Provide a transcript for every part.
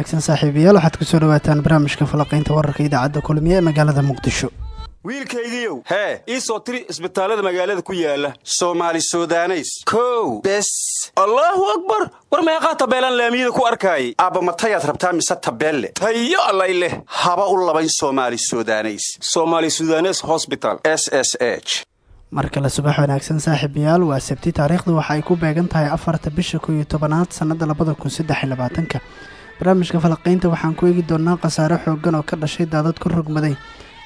wanaagsan saaxiibayaal waxaad ku soo dhawaataan barnaamijka falaqaynta wararka idaacadda kulmiye ee magaalada muqdisho. Wiilkaygiiow hee ii soo tiri isbitaallada magaalada ku yaalla soomaali sudaneys. Kow. Bes. Allaahu akbar! War meeqaa tabeelaan laamiyada ku arkaayay? Aabba matayaad rabtaa mise tabeelle? Tayo allay leh. Haba u labayn soomaali sudaneys. Somaali sudanes hosbital s s h. Mar kale subax wanaagsan saaxiibayaal waa sabti taariikhdu waxa ay ku beegan tahay afarta bisha kow iyo tobanaad sannada labada kun saddex iyo labaatanka barnaamijka falaqaynta waxaan ku eegi doonaa khasaare xoogan oo ka dhashay daadad ku rogmaday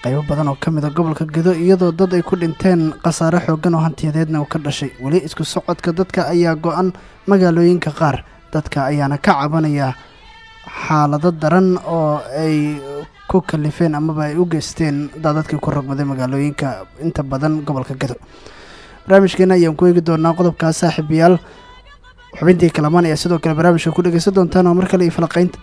qaybo badan oo ka mid a gobolka gedo iyadoo dad ay ku dhinteen khasaare xoogan oo hantiyadeedna uu ka dhashay. Weli isku socodka dadka ayaa go-an magaalooyinka qaar. Dadka ayaana ka cabanaya xaalado daran oo ay ku kalifeen amaba ay u geysteen daadadkii ku rogmaday magaalooyinka inta badan gobolka gedo. Barnaamijkeena ayaan ku eegi doonaa qodobkaas saaxiibayaal xubintii kalamaan ayaa sidoo kale barnaamijka ku dhegeysan doontaan oo mar kale iyo falaqaynta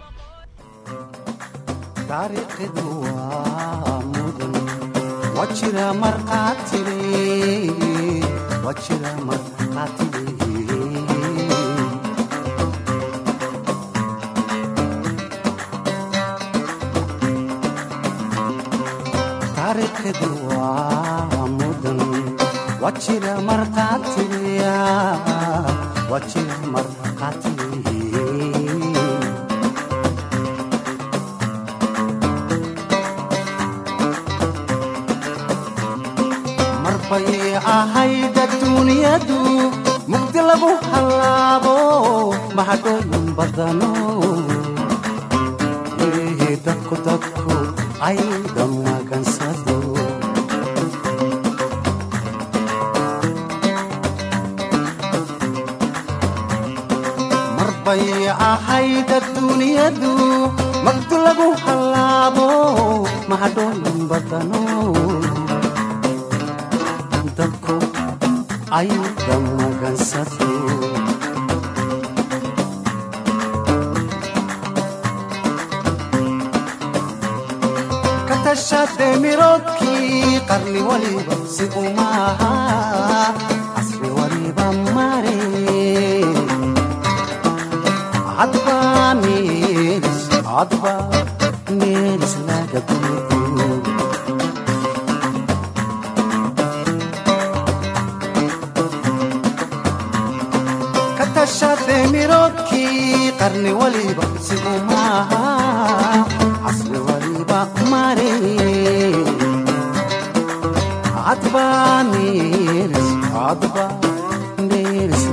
jira marqaatile marbay ahayd adduunyadu mugdi lagu hallaabo mahadhooyin dadku dadku ay dhamagansado marbay ahayd adduunyadu mugdi lagu hallaabo mahadhooyin badano dadku ay dhamagansado ka miroodkii qarni waliba si casri meelis hadba meelis laga guudo katashadee miroodkii qarni waliba sigu maaha casri waliba mare hadba meelis hadba meelis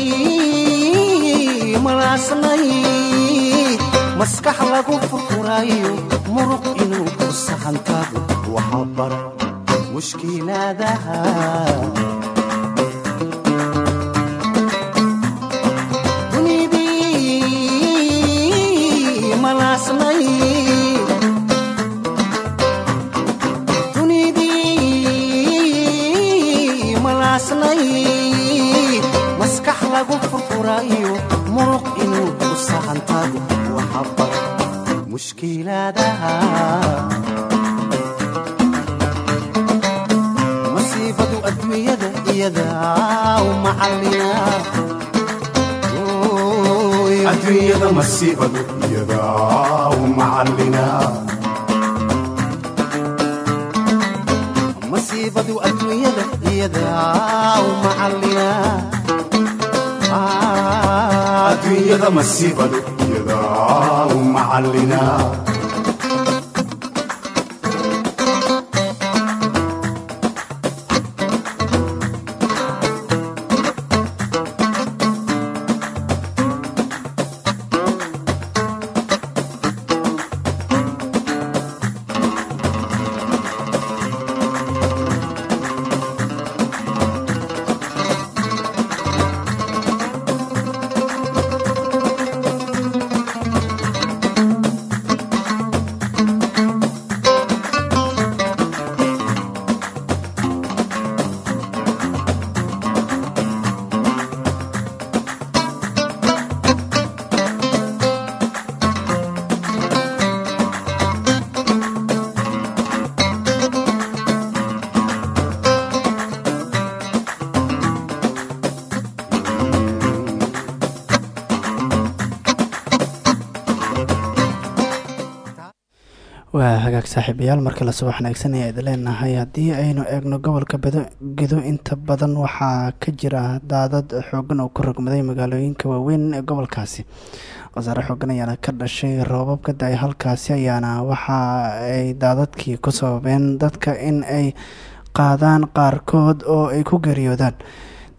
dunidii malaasnay maskax lagu furfurayo muruq inuu ku saxantaado waxa bara mushkilaadaha masiibadu adduunyada iyada u macallina adduunyada waa hagaag saaxiibayaal marka la subax wanaagsan ayaa idin leenahay haddii aynu eegno gobolka bedo gedo inta badan waxaa ka jira daadad xoogan oo ku rogmaday magaalooyinka waaweyn ee gobolkaasi. Khasaare xoogan ayaana ka dhashay roobab ka da'ay halkaasi ayaana waxa ay daadadkii ku sababeen dadka in ay qaadaan qaarkood oo ay ku geeriyoodaan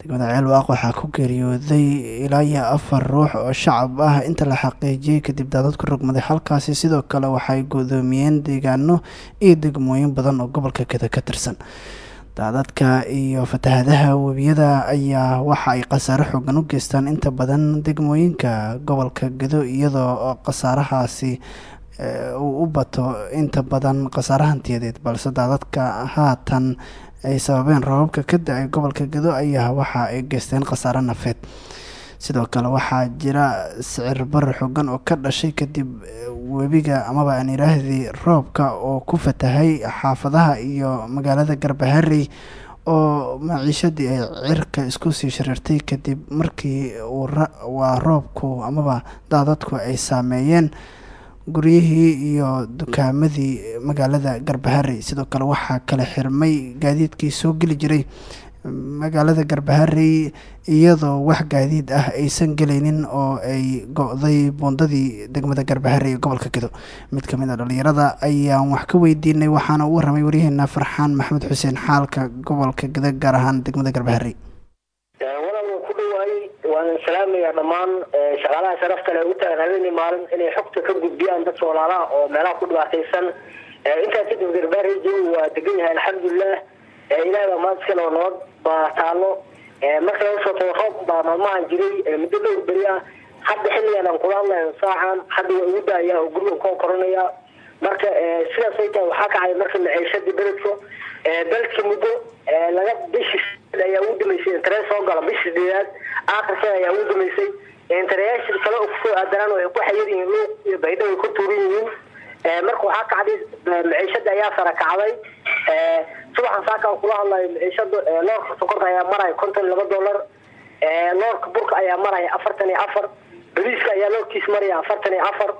degmada ceelwaaq waxaa ku geeriyooday ilaa iyo afar ruux oo shacab ah. Inta la xaqiijiyey kadib daadad ku rogmaday. Halkaasi sidoo kale waxay gudoomiyeen deegaano iyo degmooyin badan oo gobolka ka tirsan. Daadadka iyo fatahadaha webiyada ayaa waxa ay khasaare xoogan u geystaan. Inta badan degmooyinka gobolka gedo iyadoo khasaarahaasi uu u bato inta badan khasaare hantiyadeed balse daadadka haatan ay sababeen roobabka ka da'ay gobolka gedo ayaa waxa ay geysteen khasaare nafeed. Sidoo kale waxaa jira sicir barar xoogan oo ka dhashay kadib webiga amaba aan idhaahdii roobka oo ku fatahay xaafadaha iyo magaalada garbaharey oo maciishadii ay cirka isku sii shariirtay kadib markii waa roobku amaba daadadku ay saameeyeen guryihii iyo dukaamadii magaalada garbaharey sidoo kale waxaa kala xirmay gaadiidkii soo geli jiray magaalada garbaharey iyadoo wax gaadiid ah aysan gelaynin oo ay go-day buundadii degmada garbaharey ee gobolka gedo mid ka mid a dhalinyarada ayaan wax ka weydiinay waxaana u warramay waryaheena farxaan maxamed xuseen xaalka gobolka gedo gaar ahaan degmada garbaharey waan salaamaya dhammaan shaqaalaha sharafta le u taagan habeenii maalin inay xogta ka gudbiyaan dadka walaalaha oo meelaha ku dhibaataysan intaa kadib garbaarey jawi waa degan yahay alxamdulilah ilaah baa maadskale oo nabad baa taalo marka laga soo tago roob baa maalmahan jiray muddo dhowr beri ah hadda xilligan aan kula hadlayo saacan hadda waa ugu daaya oo gurigan koo koranaya marka sidaas ay tahay waxaa kacay marka maciishadii beledka beledka muddo laga bishii ayaa ugu damaysay internet soo gala bishii sideedaad aakhirkeeda ayaa ugu damaysay. Interayaashii kale oo ku soo aadanaan waxay ku xayir yihiin luuq iyo baydho way ku tuuran yihiin marka waxaa kacday maciishada ayaa sara kacday. Subaxan saaka kula hadlayo maciishada loorka sokorta ayaa maraya konton laba dollar. Loorka burka ayaa maraya afartan iyo afar. Bariiska ayaa loorkiis maraya afartan iyo afar.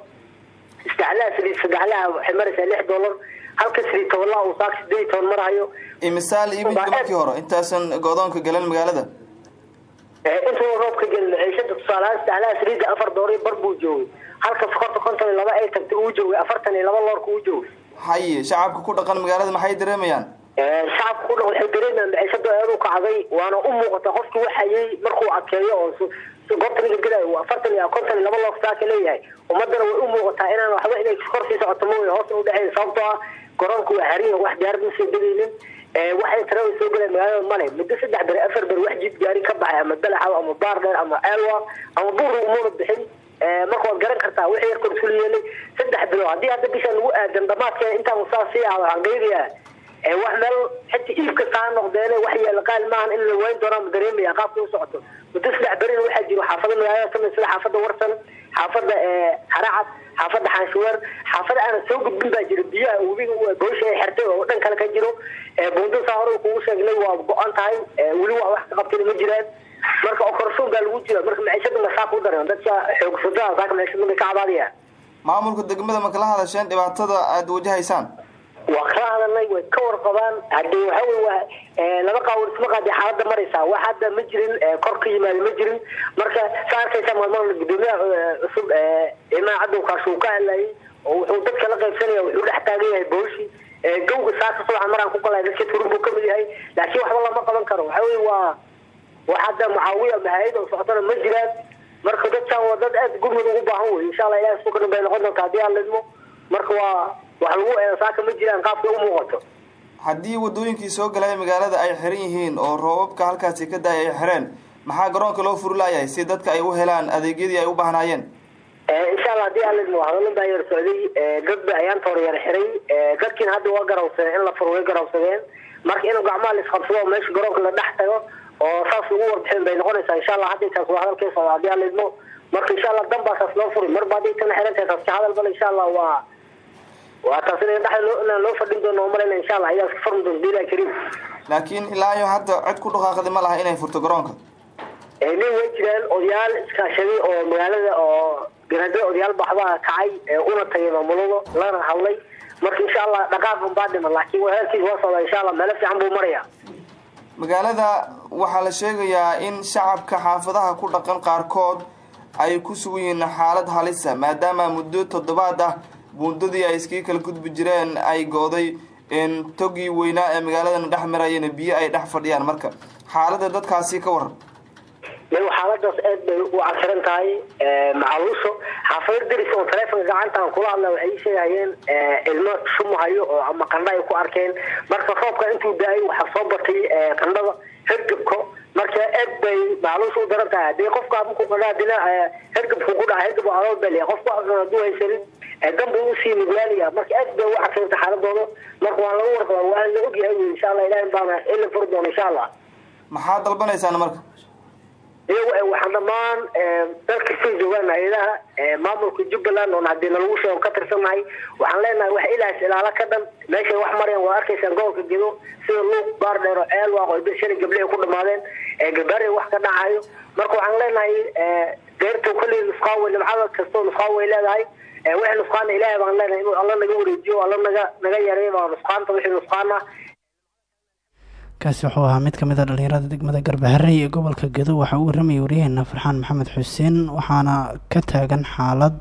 Isdaclaha saliid sadexlaha waxay lix dollar halka saliid tobanlaha uu saaka sideed toban marahayo imisaal iibinka markii hore intaasan go-doonka galan magaalada. Intuu roobka gelin maciishada tusaalahaan sadexlaha saliidda afar doollar bar buu joogay. Halka sokorta konton iyo laba ay tagtay uu joogay afartan iyo laba loorka uu joogay. Haye shacabka ku dhaqan magaalada maxay dareemayaan? Shacabka ku dhaqan waxay dareemayaan? Maciishada aad u kacday? Waana u muuqata qofkii waxayay markuu adkeeyo oo goobta ninka gelayo afartan iyo konton iyo laba loor saaka leeyahay. Ummadana way u muuqataa inaan waxba inay kor sii socoto mooy hoos u dhexeyn sababtoo ah garoonku waa xariya wax diyaarad ma soo degaynin waxay tara soo galeen magaalada male muddo saddex beri afar beri wax jid gaari ka baxay ama dalaxaw ama baardheer ama ceelwa ama buur umuna bixin. Marka waad garan kartaa wixii yarkood isku yeelay saddex bilood haddii hadda bishaan lagu aadan dhamaadkeeda intaan saa sii waxaan qeydayaa wax meel xita iibka kaa noqdeene wax yeela qaal maahan in la wayn doonaa ma dareemaya qaabka u socoto muddo saddex berina waxaa jiro xaafada magaalada ka mid xaafada warsan xaafada haracad xaafada xanshuweer xaafada aanan soo gudbin baa jira. Biyaha webiga goosha ay xirtay oo dhan kale ka jiro. Buundo saa hore kugu sheegnay waa go-an tahay. Weli wax wax ka qabtayna ma jiraan. Marka okorsoon baa lagu jira marka maciishada masaa ku daran dadka xoogsadaa saaka maciishada ka cabaadayaan maamulka degmada ma kala hadasheen dhibaatada aada wajahaysaan waa kala hadalnay way ka warqabaan haddii wey waa laba qaawar isma qaadi xaalada maraysaa. Wax hadda ma jirin kor ka yimaada ma jirin. Marka sa arkaysa maalmaha gudoomiyaha cusub imaan cadow kaasuu ka hadlayay oo wuxuu dadka la qaybsanaya wuxuu dhex taagan yahay booshi. Gawga saaka subaxa maraan ku galay dadka turun buu ka mid yahay. Laakiin waxba lama qaban karo. Waxa wey waa wax hadda mucaawiya mahayad oo socotana ma jiraan. Marka dadkan waa dad aada gurmud ugu baahan wey insha allah ilahi sukadan bay noqon doonta haddii aan lidmo marka waa wax lagu saaka ma jiraan qaabka u muuqato. Haddii wadooyinkii soo galaya magaalada ay xiran yihiin oo roobabka halkaasi ka daaya ay xireen maxaa garoonka loo furlaayahay si dadka ay u helaan adeegyadii ay u baahnaayeen? Insha allah haddii aan lidmo hadallan baa yar socday. Dadba ayaanta hore yar xiray. Dadkiina hadda waa garawsadeen in la furo way garawsadeen marka inuu gacmaha la isqabsado oo meesha garoonka la dhex tago oo saas ugu warbixin bay noqonaysaa insha allah hadday taas waa hadalkay socda haddii aan lidmo marka insha allah dan baa saas loo furi marba hadday tana xiran tahay taas ka hadal bal insha allah waa waa taas in dhex inaan loo fadhin doono malayna insha allah ayaa iska furmi doonta bilahi kariim laakiin ilaa iyo hadda cid ku dhaqaaqdi ma laha inay furto garoonka. Nin way jiraan odayaal iskaashaday oo magaalada oo garaadada odayaal baxbaa kacay una tagay maamulada lana hadlay. Marka insha allah dhaqaaq unbaa dhiman laakiin heerkiis waa socda insha allah meelo fiican buu maraya magaalada waxaa la sheegayaa in shacabka xaafadaha ku dhaqan qaarkood ay ku sugan yihiin xaalad halisa maadaama muddo toddobaad ah buundadii ay iskaga kala gudbi jireen ay go-day togii weynaa ee magaaladan dhex marayana biyo ay dhex fadhiyaan. Marka xaalada dadkaasi ka waran mayu xaaladaas aad bay u cagsaran tahay macaluusho xaafado deris oo taleefonka gacantaan kula hadla waxay ii sheegayeen ilmo shumahayo oo ama qandho ay ku arkeen. Marka roobka intuu da'ay waxaa soo batay qandhada hergebko marka aad bay macaluusha u daran haddii qofka markuu qandhaa dina hergebku ku dhaca hergeb aloo beliya qofku haduu haysanin danbu u sii nuglaanaya marka aad bay u cagsaranta xaaladooda marka waa lagu warqaba waa la ogyahay insha allah ilahi baana ila furi doona insha allah maxaa dalbanaysaan marka? Waxaan dhammaan dalka sii joogaan hay'adaha maamulka jubbaland oon haddii nalagu sheego ka tirsannahay waxaan leenahay wax ilaas ilaalo ka dhan. Meeshay wax mareen waa arkaysaan gobolka gedo sida luuq baardheero ceel waaqo bir shalay gabdhihi ku dhamaadeen gabaari wax ka dhacayo marka waxaan leenahay deerta kolley nusqaan wey nimcada kastoo nusqaan way leedahay wixii nusqaana ilaahay baan leenahay inuu alla naga wareejiyo alla naga naga yareey baa nusqaanta wixii ah kaasi wuxuu ahaa mid ka mid a dhalinyarada degmada garbaharey ee gobolka gedo. Waxaa u warramayay waryaheena farxaan maxamed xuseen waxaana ka taagan xaalad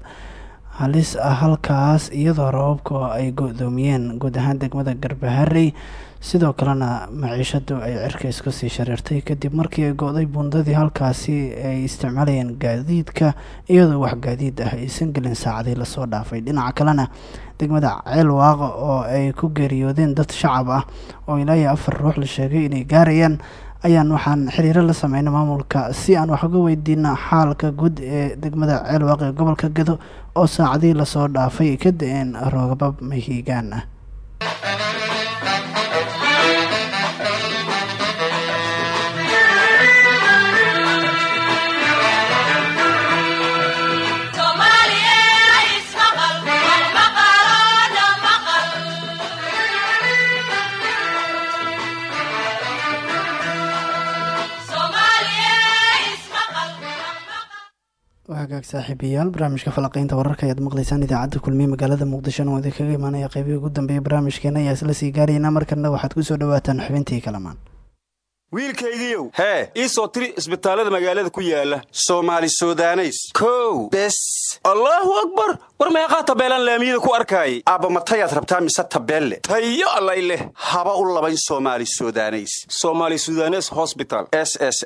halis ah halkaas iyadoo rababku ay go-doomiyeen. Guud ahaan degmada garbaharey sidoo kalena maciishadu ay cirka isku sii shareertay kadib markii ay go-day buundadii halkaasi ay isticmaalayeen gaadiidka iyadoo wax gaadiid ah aysan gelin saacadii la soo dhaafay. Dhinaca kalena degmada ceel waaqa oo ay ku geeriyoodeen dad shacab ah oo ilaa afar ruux la sheegay inay gaarayaan ayaan waxaan xiriiro la sameynay maamulka si aan wax uga weydiina xaalka guud ee degmada ceel waaqa ee gobolka gedo oo saacadii la soo dhaafay. Ka da'een roogabab mahiigaan ah hagaag saaxiibayaal barnaamijka falaqeynta wararka ayaad maqleysaan idaacadda kulmiye magaalada muqdishona oo idin kaga imaanaya qeybihii ugu dambeeya barnaamijkeena ayaa isla sii gaaraynaa markana waxaad ku soo dhawaataan xubintii kalamaan. Wiilkaygiiow hee ii soo tiri isbitaallada magaalada ku yaalla soomaali sudaneys. Kow bes. Allaahu akbar! War meeqaa tabeelaan laamiyada ku arkaayay? Aabba matayaad rabtaa mise tabeelle? Tayo allay leh. Haba u labayn soomaali sudaneys. Soomaali sudanes hosbital s s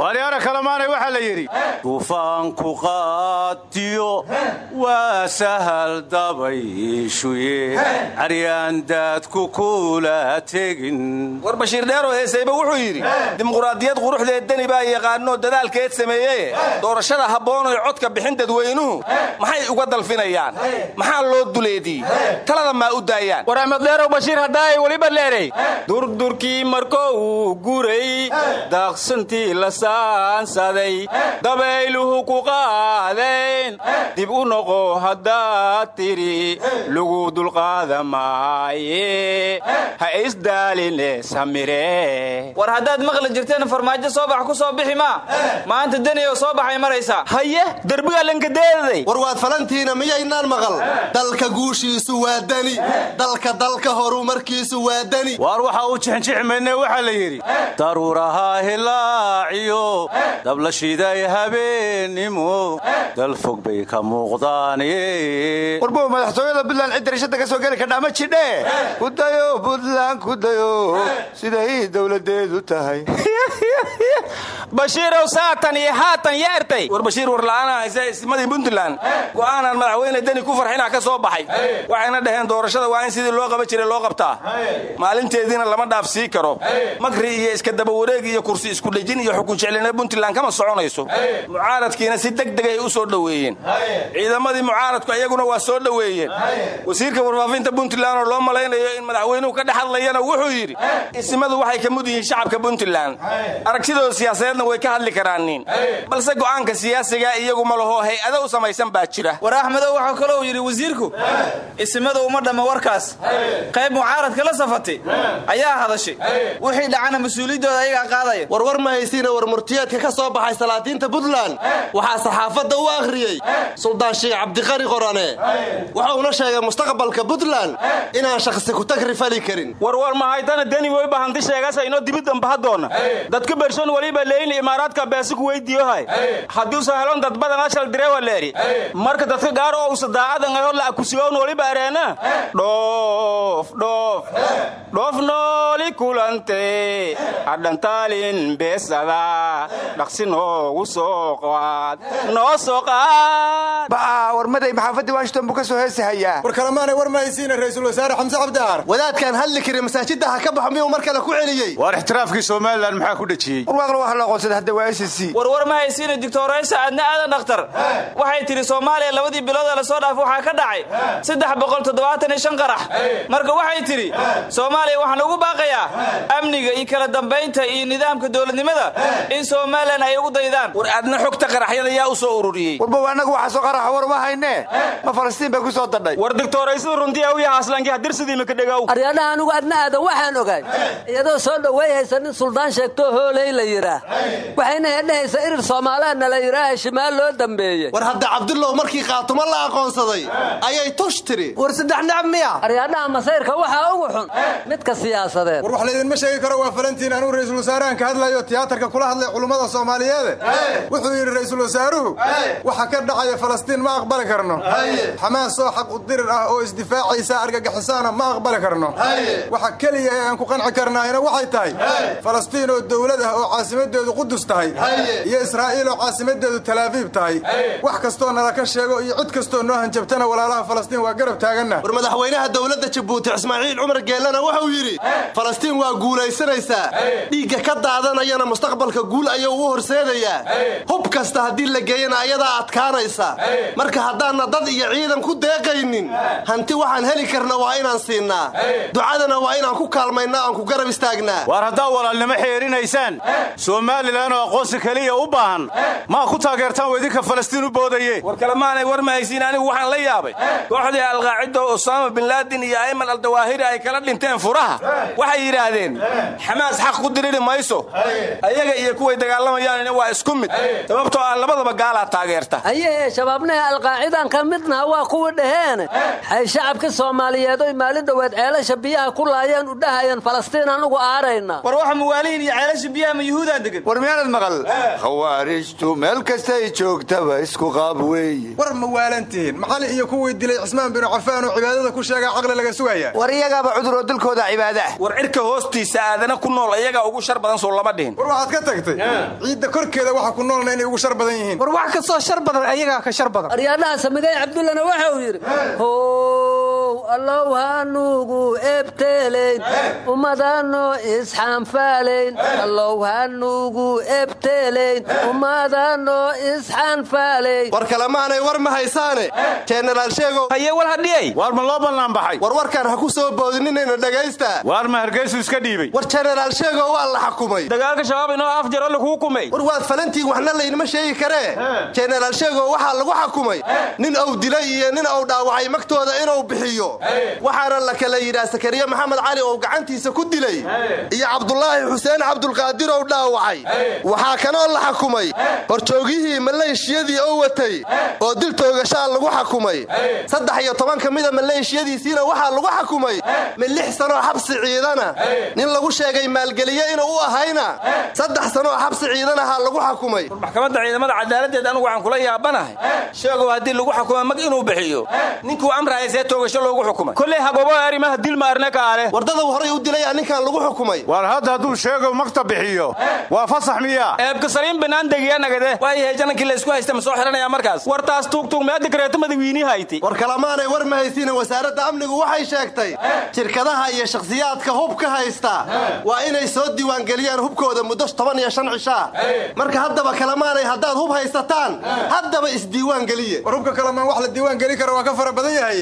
waryaara kalamaanay waxaa la yidhi duufaanku qaatiyo waa sahal dabayshuye caryaandaadku kula tegin. War bashiir dheeroo heesayba wuxuu yidhi dimuqraadiyad quruxdeed deni baa yaqaanoo dadaalkeed sameeyeye doorashada habboon oy codka bixin dadweynuhu maxay uga dalfinayaan? Maxaa loo duleediyey talada maa u daayaan? War axmed dheerow bashiir haddaay weliba leeray. Durdurkii markou guray daaqsantii la saansaday dabayluhu ku qaadeen dib u noqo haddaad tidhi lagu dulqaada maaye ha isdaaline samire. War haddaad maqli jirteen farmaajo soo bax ku soo bixi maa maanta deni oo soo baxay maraysaa haye derbigaa lankadeedaday war waad falantiina miyaynaan maqal? Dalka guushiisu waa deni. Dalka dalka horumarkiisu waa deni. Waar waxaa u jixinjixmayne waxaa la yidhi daruuraha hilaaciyo dabla shiday habeennimo dal fog bay ka muuqdaane warbow madaxtooyada buntland cidda rishada ka soo geli kadhaa ma jidhe? Kudayo buntland kudayo siday dowladeedu tahay. Bashiirow saatan iyo haatan yeertay war bashiir warla'aana hayse ismadii puntland. Go'aanaan madaxweyne deni ku farxinaa ka soo baxay. Waxayna dhaheen doorashada waa in sidii loo qaba jiray loo qabtaa. Maalinteediina lama dhaaf sii karo. Makri iyo iska daba wareeg iyo kursi isku dhejin iyo xukun jeclina puntland kama soconayso. Mucaaradkiina si degdegay u soo dhoweeyeen ciidamadii mucaaradku iyaguna waa soo dhoweeyeen. Wasiirka warfaafinta puntland oo loo malaynayo in madaxweynuhu ka dhex hadlayana wuxuu yidhi ismadu waxay ka mud yihiin shacabka puntland. Aragtidooda siyaasadeedna way ka hadli karaanin balse go'aanka siyaasiga iyagu ma laho hay'ado u samaysan baa jira. War axmedow waxaa kaloo yidhi wasiirku isimada uma dhamma warkaas. Qayb mucaaradka la safatay ayaa hadashay. Wixii dhacana mas'uuliyaddooda ayagaa qaadaya. Warwar ma haysiina war murtiyeedka ka soo baxay salaadiinta puntland. Waxaa saxaafadda u akhriyey suldaan sheekh cabdiqari qorane wuxuuna sheegay mustaqbalka puntland inaan shakhsi ku tagri fali karin. Warwar mahaytana deni way bahanti sheegasa inoo dibidamba hadoona dadka bershoon waliba leeyin imaaraadka beesi ku weydiiyohay haddii usa helon dad badan ashal direwa leeri. Marka dadka gaar oo usa daacadan ayo la akusiyoon waliba areena dhoof dhoof dhoof nooli kulante. Hadhantaalin beesada. Dhaqsi noogu soo qaad. Noo soo qaad warmaday maxaafadii washington buu ka soo heesi hayaa war kalemaanay war ra'iisul wasaare xamse cabdiaar wadaadkan hadli kari masaajidda ha ka baxo miyuu mar kale ku celiyey? Waar ixtiraafkii somalilan maxaa ku dhejiyey? Warwaaqna waxa loo qoonsaday hadda waa s c. Warwar ma haysiina doctoraysa aadna aadan dhakhtar. Waxay tidhi soomaaliya labadii bilood ee la soo dhaafay waxaa ka dhacay saddex boqol toddobaatan iyo shan qarax. Marka waxay tidhi soomaaliya waxaan ugu baaqayaa amniga iyo kala dambaynta iyo nidaamka dowladnimada in somalilan ay ugu daydaan. War aadna xogta qaraxyada yaa u soo ururiyey annagu waxa soo qaraxa war ma haynee ma falastiin bay ku soo dadhay war doctoraysada runtii awiya haslankii hadirsidii maka dhegow aryadhaha anugu adna aadan waxaan ogaay iyadoo soo dhoweeyhaysa nin suldaan sheegtoo hooley la yidhaah. Waxayna hedhahaysa irir soomaaliaadna la yidhaaha shimaal loo dambeeyey. War hadda cabdullow markii qaatumo la aqoonsaday? Ayay tush tiri. War saddex nacab miya? Aryadhaha masayrka waxaa ugu xun. Midka siyaasadeed. War wax laydinma sheegi karo waa falantiin. Anuu ra'iisul wasaarahan ka hadlayo tiyaatarka kula hadlay culummada soomaaliyeede wuxuu yidhi ra'iisul wasaaruhu waxa ka dhacaya falastiin ma aqbali karno. Xamaas oo xaq udirir ah oo isdifaacaysa argagixisaana ma aqbali karno. Waxa keliya ee aan ku qanci karnaahina waxay tahay falastiin oo dowlad ah oo caasimadeedu qudus tahay. Iyo israa'iil oo caasimadeedu talaafiib tahay. Wax kastoo nala ka sheego iyo cid kastoo noo hanjabtana walaalaha falastiin waa garab taaganna. War madaxweynaha dowladda jabuuti ismaaciil cumar geellana wuxuu yidhi falastiin waa guulaysanaysaa. Dhiigga ka daadanayana mustaqbalka guul ayuu u horseedayaa. Hub kasta haddii la geeyana ayadaa adkaanaysa marka haddaanna dad iyo ciidan ku deeqaynin hanti waxaan heli karna waa inaan siinnaa ducadana waa inaan ku kaalmaynaa aan ku garab istaagnaa waar haddaa walaalnimo xeerinaysaan? Somalilan oo aqoonsi keliya u baahan. Maa ku taageertaan weydinka falastiin u boodaye war kalemaanay war ma haysiin anigu waxaan la yaabay. Kooxdii alqaacida oo usaama bin laadin iyo ayman aldawaahiri ay kala dhinteen furaha. Waxay yidhaahdeen xamaas xaq ku diriri mayso. Ayaga iyo kuway dagaalamayaan waa isku mid. Sababtoo ah labadaba gaalaa taageerta ayahee shabaabnaha alqaacidan ka midnaha waa kuwa dhaheene xay shacabka soomaaliyeed oy maalin dhoweed ceelasha biyaha ku laayeen u dhahayeen falastiin anugu aarayna. War waxa muwaalihin iyo ceelasha biyaha ma yuhuudaa degan war miyaanad maqal? Khawaarijtu meel kastay joogtaba isku qaab weeye war ma waalantihiin maxali iyo kuwii dilay cismaan binu cafaan oo cibaadada ku sheegaa caqli laga sugaya. War iyagaaba cudur oo dilkooda cibaada. Ah war cirka hoostiisa aadana ku nool iyagaa ugu shar badan soo lama dhihin. War waxaad ka tagtay ciidda korkeeda waxa ku noolna inay ugu shar badan yihiin. War wax kastoo shar badan ayagaa ka shar badan. Aryaadhaha samigay cabdullana waxa uu yidhi allow hanugu ebteelayn ummadano isxaanfaalayn allow hanugu ebteelayn ummadano isxaanfaalayn war kalemaanay war ma haysaane. Jenaraal sheegow haye wal hadhiyey waar ma loo ballaan baxay? War warkaan ha ku soo boodininayna dhagaystaa waar ma hargaysu iska dhiibay? War jenaraal sheegow waa la xukumay. Dagaalka shabaab inoo af jaro lagu hukumay war waad falantiin waxna laynima sheegi karee jenaraal sheegow waxaa lagu xukumay. Nin uu dilay iyo nin uu dhaawacay magtooda inuu bixiyo waxaana la kala yidhaah sakariye maxamed cali oo gacantiisa ku dilay. Iyo cabdulaahi xuseen cabdulqaadir oo dhaawacay. Waxaa kanoo la xakumay horjoogihii maleeshiyadii oo watay oo dil toogashaa lagu xakumay saddex iyo toban ka mida maleeshiyadiisiina waxaa lagu xakumay min lix sanoo xabsi ciidana. Nin lagu sheegay maalgeliye inuu u ahayna. Saddex sanoo xabsi ciidanaha lagu xakumay maxkamadda ciidamada cadaaladeed anigu waxaan kula yaabanahay sheegow haddii lagu xukuma mag inuu bixiyo. Ninkuu amraya see toogasho loogu xukumay. Kolley hagobo arrimaha dil maarne kaale wardadaw horay u dilaya ninkan lagu xukumay. War hadda hadduu sheegow magta bixiyo. Waa fasax miya. Eebka saliim banaan degiya nagade waayahay janankii la isku haysta ma soo xiranaya markaas? Wartaas tuugtuug mee dikreeto madawiini hayti. War kalamaanay war ma haysiina wasaaradda amnigu waxay sheegtay. Shirkadaha iyo shakhsiyaadka hub ka haysta waa inay soo diiwaangeliyaan hubkooda muddo toban iyo shan cishaa. Marka haddaba kalamaanay haddaad hub haysataan haddaba isdiiwaan geliye war hubka kalamaan wax la diiwaan geli kara waa ka fara badan yahay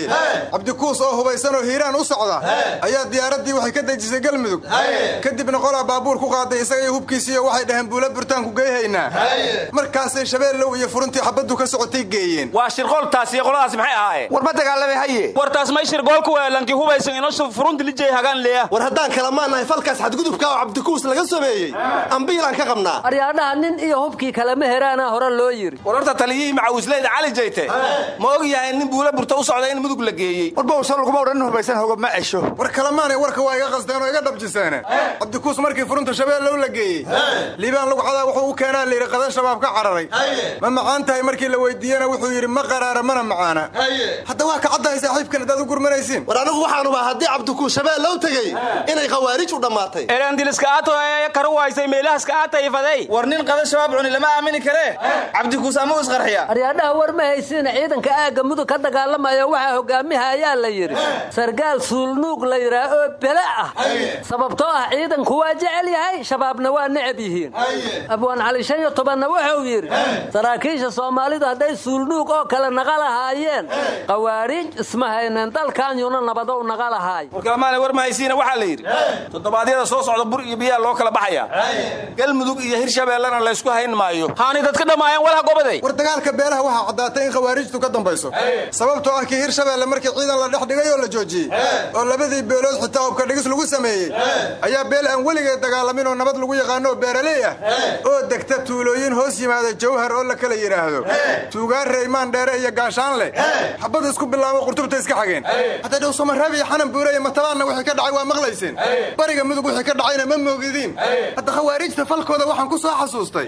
cabdikuus oo hubaysan oo hiiraan u socda ayaa diyaaraddii waxay ka dejisay galmudug kadibna qolaa baabuur ku qaaday isaga iyo hubkiisiiyo waxay dhaheen buula burtaanku geyhaynaa markaasay shabeellow iyo furuntii xabaddu ka socotay geeyeen. Waa shirqooltaas iyo qoladaas maxay ahaayeen war ma dagaalamay haye? Wartaas may shirqoolku hubaysan inoo furunti lijay hagaan leeya. War haddaan kalamaannahay falkaas xadgudubka oo cabdikuus laga sameeyey ambiilaan ka qabnaa. Aryaadhaha nin iyo hubkii kalema heraana hore loo yiri. War horta taliyihii macawisleyda cali jayte. Ma og yahay nin buula burta u socda in mudug la geeyey warbawsa laguma odhan hubaysan hoga ma cesho war kalamaanay warka waa iga qasdeen oo iga dhabjiseen cabdikuus markii furunta shabeellow la geeyey liibaan lugcadaa wuxuu u keenaa layidhi qadan shabaab ka cararay. Ma macaan tahay markii la weydiiyena wuxuu yidhi ma qaraara mana macaana. Hadda waa ka caddahay saaxiibkan haddaad u gurmanaysiin. War anigu waxaanuba haddii cabdikuus shabeellow tegey inay khawaarij u dhammaatay. Erandiliska aato ee karu waysay meelahaska aatay faday war nin qadan shabaab cuni lama aamini karee cabdikuus ama u isqarxiya. Aryaadhaha war ma haysiina ciidanka aagga mudug ka dagaalamaya waxaa hogaamiha ayaa la yidhi. Sargaal suulnuug la yidhaah oo bele ah. Sababtoo ah ciidanku waa jecel yahay shabaabna waa necab yihiin. Abwaan cali shan iyo tobanna wuxuu yidhi saraakiisha soomaalidu hadday suulnuug oo kale naqa lahaayeen qawaariij isma hayneen dalkaanyuna nabadow naqa lahaay. Warkalamaana war mahaysiina waxaa la yidhi toddobaadyada soo socda bur iyo biyaa loo kala baxaya. Galmudug iyo hirshabeellena laysku hayn maayo. Haani dadka dhammaayeen walha gobaday war dagaalka beelaha waxaa caddaatay in khawaarijtu ka dambayso. Sababtoo ah kii hirshabeelle markii ciidan la dhex dhigay oo la joojiyey. Oo labadii beelood xitaa hubka dhigis lagu sameeyey. Ayaa beel aan weligeed dagaalamin oo nabad lagu yaqaano oo beeraley ah oo degta tuulooyin hoos yimaada jawhar oo la kala yidhaahdo tuugaan reymaan dheere iyo gaashaan leh. Xabadu isku bilaabo qurtubta iska xageen. Hadda dhow somaraabi iyo xanan buure iyo matabaanna wixii ka dhacay waa maqlayseen. Bariga mudug wixii ka dhacayna ma moogidiin hadda khawaarijta falkooda waxaan ku soo xasuustay.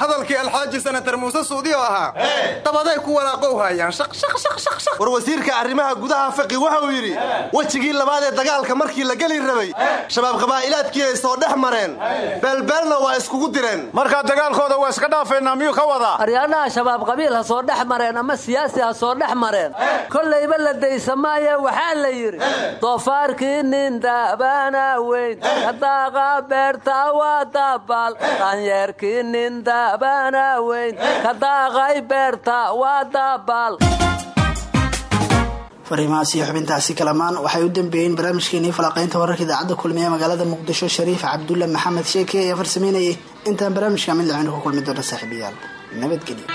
Hadalkii alxaaji sanatar muuse suudi oo ahaa dabaday ku walaaqow haayaan. War wasiirka arrimaha gudaha faqi wuxuu yidhi wejigii labaad ee dagaalka markii la geli rabay shabaab qabaa'ilaadkii ay soo dhex mareen beelbeelna waa iskugu direen. Markaa dagaalkooda waa iska dhaafeynaa miyuu ka wadaa? Aryaadhaha shabaab qabiil ha soo dhex mareen ama siyaasi ha soo dhex mareen. Kollayba la daysa maaye waxaa la yidhi doofaarkii nin daabana weyn kadaaqa beerta waa dabaal danyeerkii nin daabana weyn kadaaqay beerta waa dabaal fariimahaas iyo xubintaasi kalamaan. Waxay u dambeeyeen barnaamijkeenii falaqaynta wararka idaacadda kulmiye magaalada muqdisho shariif cabdulle maxamed sheeke ayaa farsameynayay intaan barnaamijka mid lacaynu ku kulmi doona saaxiibayaal. Nabadgelyo